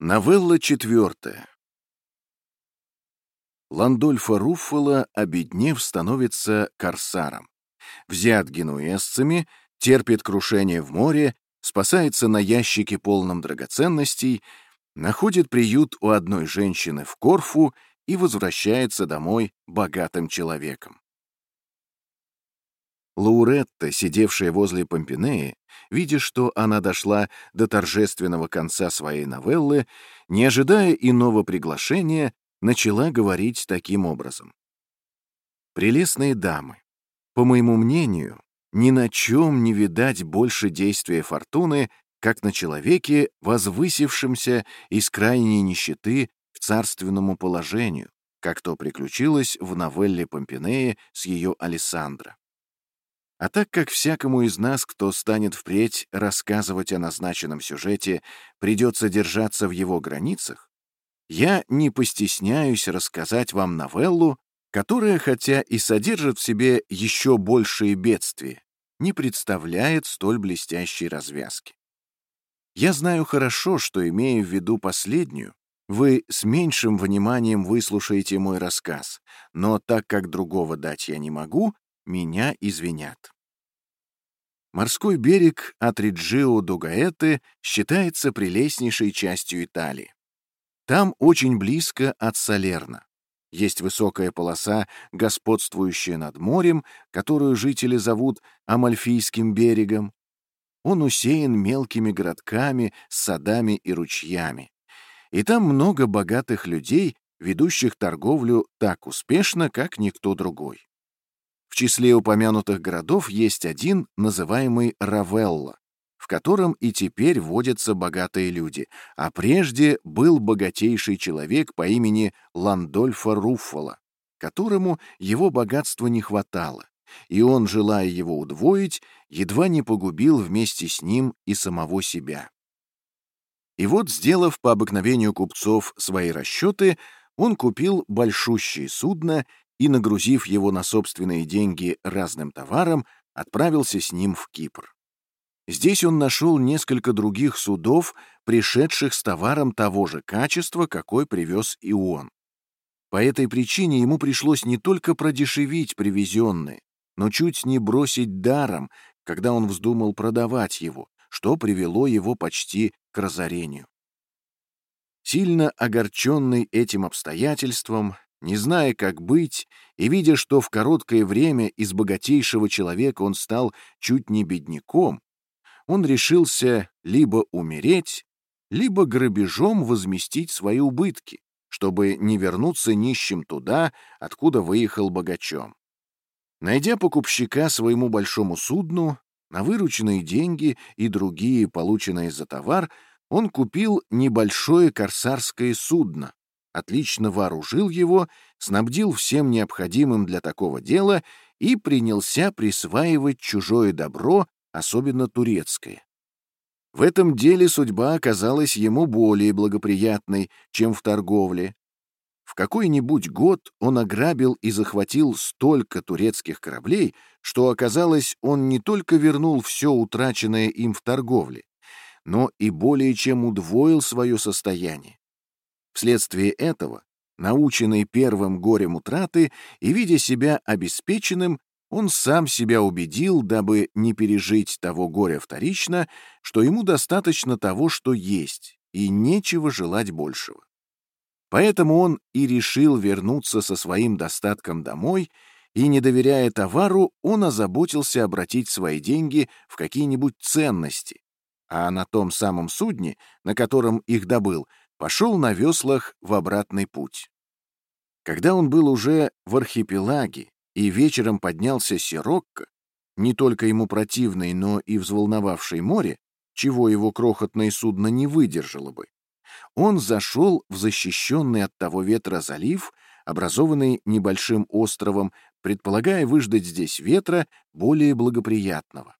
Новелла четвертая. Ландольфо Руффало, обеднев, становится корсаром. Взят генуэзцами, терпит крушение в море, спасается на ящике полном драгоценностей, находит приют у одной женщины в Корфу и возвращается домой богатым человеком. Лауретта, сидевшая возле Помпинеи, видя, что она дошла до торжественного конца своей новеллы, не ожидая иного приглашения, начала говорить таким образом. «Прелестные дамы, по моему мнению, ни на чем не видать больше действия фортуны, как на человеке, возвысившемся из крайней нищеты к царственному положению, как то приключилось в новелле Помпинеи с ее Алессандро. А так как всякому из нас, кто станет впредь рассказывать о назначенном сюжете, придется держаться в его границах, я не постесняюсь рассказать вам новеллу, которая, хотя и содержит в себе еще большие бедствия, не представляет столь блестящей развязки. Я знаю хорошо, что, имея в виду последнюю, вы с меньшим вниманием выслушаете мой рассказ, но так как другого дать я не могу, меня извинят. Морской берег от Риджио до Гаэты считается прелестнейшей частью Италии. Там очень близко от Салерна. Есть высокая полоса, господствующая над морем, которую жители зовут Амальфийским берегом. Он усеян мелкими городками, садами и ручьями. И там много богатых людей, ведущих торговлю так успешно, как никто другой. В числе упомянутых городов есть один, называемый Равелла, в котором и теперь водятся богатые люди, а прежде был богатейший человек по имени Ландольфо Руффало, которому его богатства не хватало, и он, желая его удвоить, едва не погубил вместе с ним и самого себя. И вот, сделав по обыкновению купцов свои расчеты, он купил большущее судно и, нагрузив его на собственные деньги разным товаром, отправился с ним в Кипр. Здесь он нашел несколько других судов, пришедших с товаром того же качества, какой привез и он. По этой причине ему пришлось не только продешевить привезенное, но чуть не бросить даром, когда он вздумал продавать его, что привело его почти к разорению. Сильно огорченный этим обстоятельством, не зная, как быть, и видя, что в короткое время из богатейшего человека он стал чуть не бедняком, он решился либо умереть, либо грабежом возместить свои убытки, чтобы не вернуться нищим туда, откуда выехал богачом. Найдя покупщика своему большому судну, на вырученные деньги и другие, полученные за товар, он купил небольшое корсарское судно, отлично вооружил его, снабдил всем необходимым для такого дела и принялся присваивать чужое добро, особенно турецкое. В этом деле судьба оказалась ему более благоприятной, чем в торговле. В какой-нибудь год он ограбил и захватил столько турецких кораблей, что оказалось, он не только вернул все утраченное им в торговле, но и более чем удвоил свое состояние. Вследствие этого, наученный первым горем утраты и видя себя обеспеченным, он сам себя убедил, дабы не пережить того горя вторично, что ему достаточно того, что есть, и нечего желать большего. Поэтому он и решил вернуться со своим достатком домой, и, не доверяя товару, он озаботился обратить свои деньги в какие-нибудь ценности, а на том самом судне, на котором их добыл, пошел на веслах в обратный путь. Когда он был уже в архипелаге и вечером поднялся Сирокко, не только ему противный, но и взволновавший море, чего его крохотное судно не выдержало бы, он зашел в защищенный от того ветра залив, образованный небольшим островом, предполагая выждать здесь ветра более благоприятного.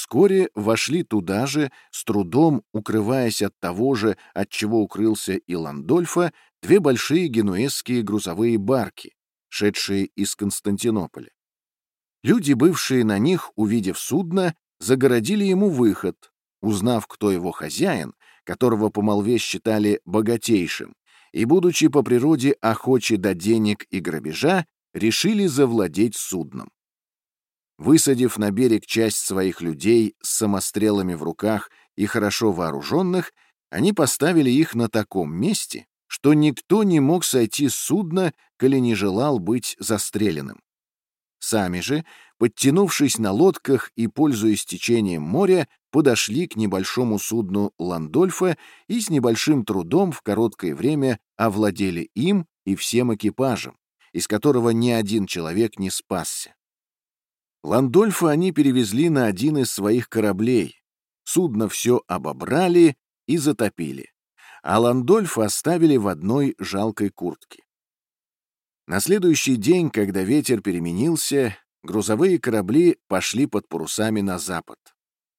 Вскоре вошли туда же, с трудом укрываясь от того же, от чего укрылся и Ландольфа, две большие генуэзские грузовые барки, шедшие из Константинополя. Люди, бывшие на них, увидев судно, загородили ему выход. Узнав, кто его хозяин, которого по молве считали богатейшим, и, будучи по природе охочи до денег и грабежа, решили завладеть судном. Высадив на берег часть своих людей с самострелами в руках и хорошо вооруженных, они поставили их на таком месте, что никто не мог сойти с судна, коли не желал быть застреленным. Сами же, подтянувшись на лодках и пользуясь течением моря, подошли к небольшому судну Ландольфа и с небольшим трудом в короткое время овладели им и всем экипажем, из которого ни один человек не спасся. Ландольфа они перевезли на один из своих кораблей. Судно все обобрали и затопили, а Ландольфа оставили в одной жалкой куртке. На следующий день, когда ветер переменился, грузовые корабли пошли под парусами на запад.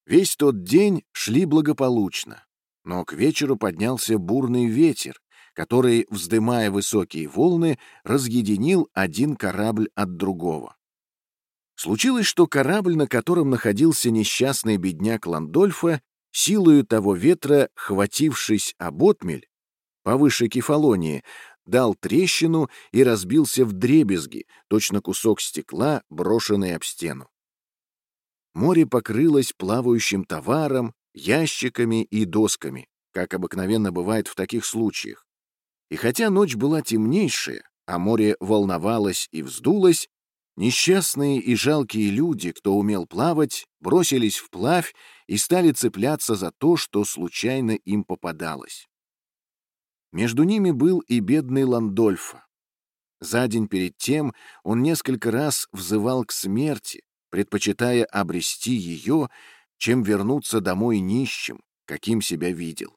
Весь тот день шли благополучно, но к вечеру поднялся бурный ветер, который, вздымая высокие волны, разъединил один корабль от другого. Случилось, что корабль, на котором находился несчастный бедняк Ландольфа, силою того ветра, хватившись об отмель, повыше Кефалонии, дал трещину и разбился в дребезги, точно кусок стекла, брошенный об стену. Море покрылось плавающим товаром, ящиками и досками, как обыкновенно бывает в таких случаях. И хотя ночь была темнейшая, а море волновалось и вздулось, несчастные и жалкие люди, кто умел плавать, бросились вплавь и стали цепляться за то, что случайно им попадалось. Между ними был и бедный Ландольфа. За день перед тем он несколько раз взывал к смерти, предпочитая обрести ее, чем вернуться домой нищим, каким себя видел.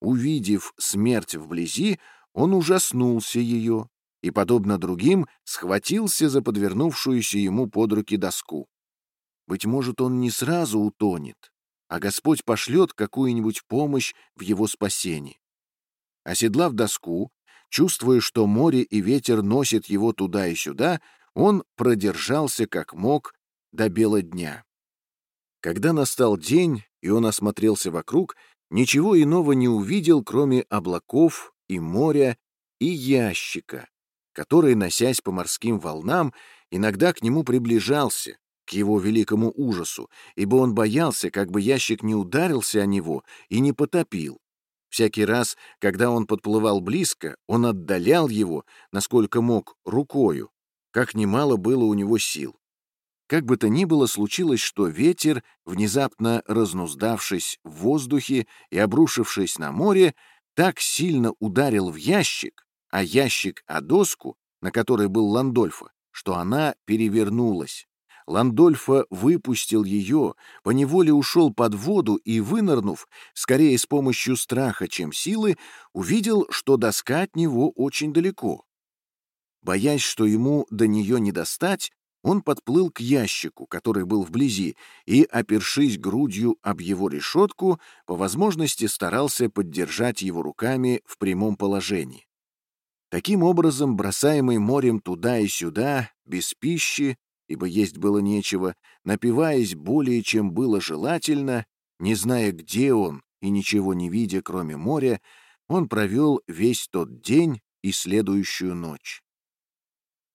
Увидев смерть вблизи, он ужаснулся ее и, подобно другим, схватился за подвернувшуюся ему под руки доску. Быть может, он не сразу утонет, а Господь пошлет какую-нибудь помощь в его спасении. Оседлав доску, чувствуя, что море и ветер носят его туда и сюда, он продержался как мог до бела дня. Когда настал день, и он осмотрелся вокруг, ничего иного не увидел, кроме облаков и моря и ящика, который, носясь по морским волнам, иногда к нему приближался, к его великому ужасу, ибо он боялся, как бы ящик не ударился о него и не потопил. Всякий раз, когда он подплывал близко, он отдалял его, насколько мог, рукою, как немало было у него сил. Как бы то ни было, случилось, что ветер, внезапно разнуздавшись в воздухе и обрушившись на море, так сильно ударил в ящик, а ящик о доску, на которой был Ландольфа, что она перевернулась. Ландольфа выпустил ее, поневоле ушел под воду и, вынырнув, скорее с помощью страха, чем силы, увидел, что доска от него очень далеко. Боясь, что ему до нее не достать, он подплыл к ящику, который был вблизи, и, опершись грудью об его решетку, по возможности старался поддержать его руками в прямом положении. Таким образом, бросаемый морем туда и сюда, без пищи, ибо есть было нечего, напиваясь более, чем было желательно, не зная, где он и ничего не видя, кроме моря, он провел весь тот день и следующую ночь.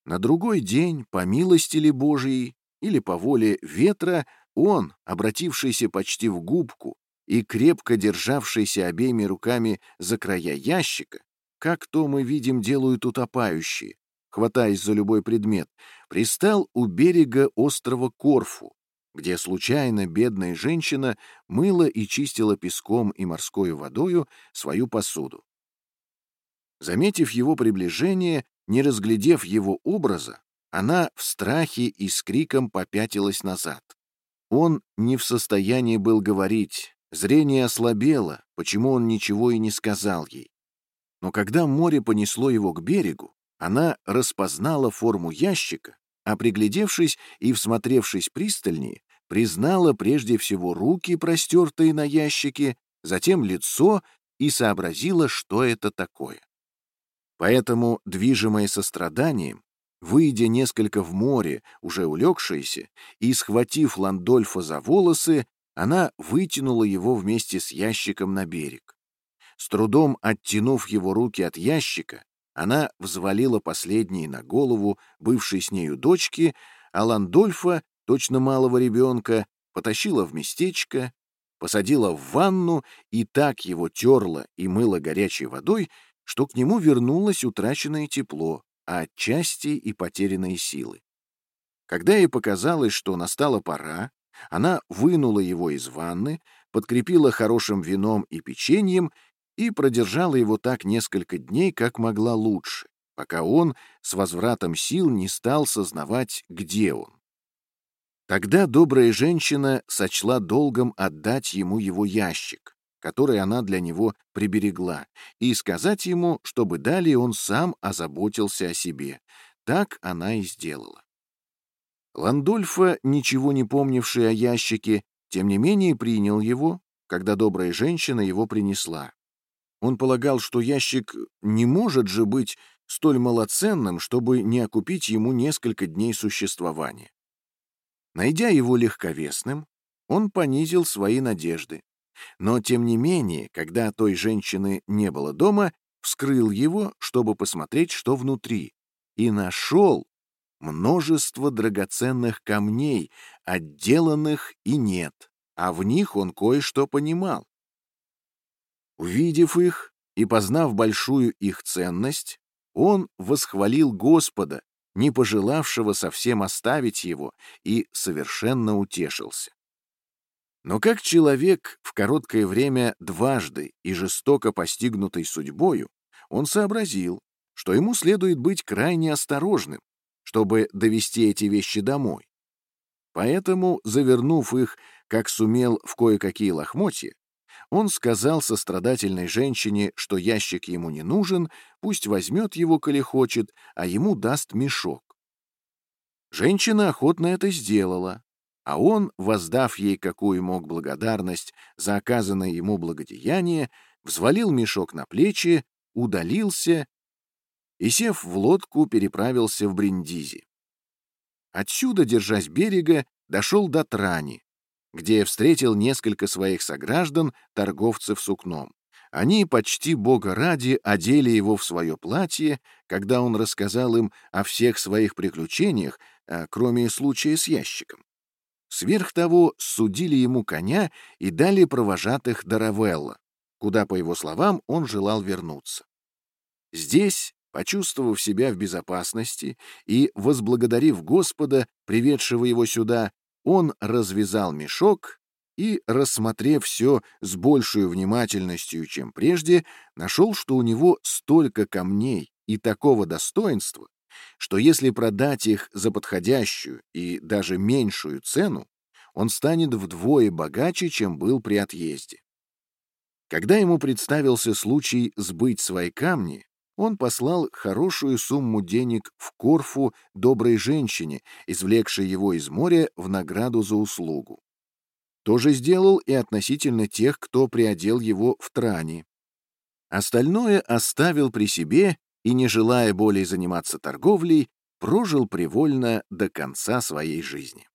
На другой день, по милости ли Божией или по воле ветра, он, обратившийся почти в губку и крепко державшийся обеими руками за края ящика, как то мы видим делают утопающие, хватаясь за любой предмет, пристал у берега острова Корфу, где случайно бедная женщина мыла и чистила песком и морской водою свою посуду. Заметив его приближение, не разглядев его образа, она в страхе и с криком попятилась назад. Он не в состоянии был говорить, зрение ослабело, почему он ничего и не сказал ей. Но когда море понесло его к берегу, она распознала форму ящика, а приглядевшись и всмотревшись пристальнее, признала прежде всего руки, простертые на ящике, затем лицо и сообразила, что это такое. Поэтому, движимая состраданием, выйдя несколько в море, уже улегшаяся, и, схватив Ландольфа за волосы, она вытянула его вместе с ящиком на берег. С трудом оттянув его руки от ящика, она взвалила последние на голову бывшей с нею дочки, а Ландольфа, точно малого ребенка, потащила в местечко, посадила в ванну и так его терла и мыла горячей водой, что к нему вернулось утраченное тепло, а отчасти и потерянные силы. Когда ей показалось, что настала пора, она вынула его из ванны, подкрепила хорошим вином и печеньем и продержала его так несколько дней, как могла лучше, пока он с возвратом сил не стал сознавать, где он. Тогда добрая женщина сочла долгом отдать ему его ящик, который она для него приберегла, и сказать ему, чтобы далее он сам озаботился о себе. Так она и сделала. Ландольфа, ничего не помнивший о ящике, тем не менее принял его, когда добрая женщина его принесла. Он полагал, что ящик не может же быть столь малоценным, чтобы не окупить ему несколько дней существования. Найдя его легковесным, он понизил свои надежды. Но, тем не менее, когда той женщины не было дома, вскрыл его, чтобы посмотреть, что внутри, и нашел множество драгоценных камней, отделанных и нет, а в них он кое-что понимал. Увидев их и познав большую их ценность, он восхвалил Господа, не пожелавшего совсем оставить его, и совершенно утешился. Но как человек, в короткое время дважды и жестоко постигнутый судьбою, он сообразил, что ему следует быть крайне осторожным, чтобы довести эти вещи домой. Поэтому, завернув их, как сумел, в кое-какие лохмотья, он сказал сострадательной женщине, что ящик ему не нужен, пусть возьмет его, коли хочет, а ему даст мешок. Женщина охотно это сделала, а он, воздав ей какую мог благодарность за оказанное ему благодеяние, взвалил мешок на плечи, удалился и, сев в лодку, переправился в Бриндизи. Отсюда, держась берега, дошел до Трани, где встретил несколько своих сограждан, торговцев сукном. Они почти бога ради одели его в свое платье, когда он рассказал им о всех своих приключениях, а, кроме случая с ящиком. Сверх того, судили ему коня и дали провожатых до Равелла, куда, по его словам, он желал вернуться. Здесь, почувствовав себя в безопасности и возблагодарив Господа, приведшего его сюда, он развязал мешок и, рассмотрев все с большей внимательностью, чем прежде, нашел, что у него столько камней и такого достоинства, что если продать их за подходящую и даже меньшую цену, он станет вдвое богаче, чем был при отъезде. Когда ему представился случай сбыть свои камни, он послал хорошую сумму денег в Корфу доброй женщине, извлекшей его из моря в награду за услугу. То же сделал и относительно тех, кто приодел его в Тране. Остальное оставил при себе и, не желая более заниматься торговлей, прожил привольно до конца своей жизни.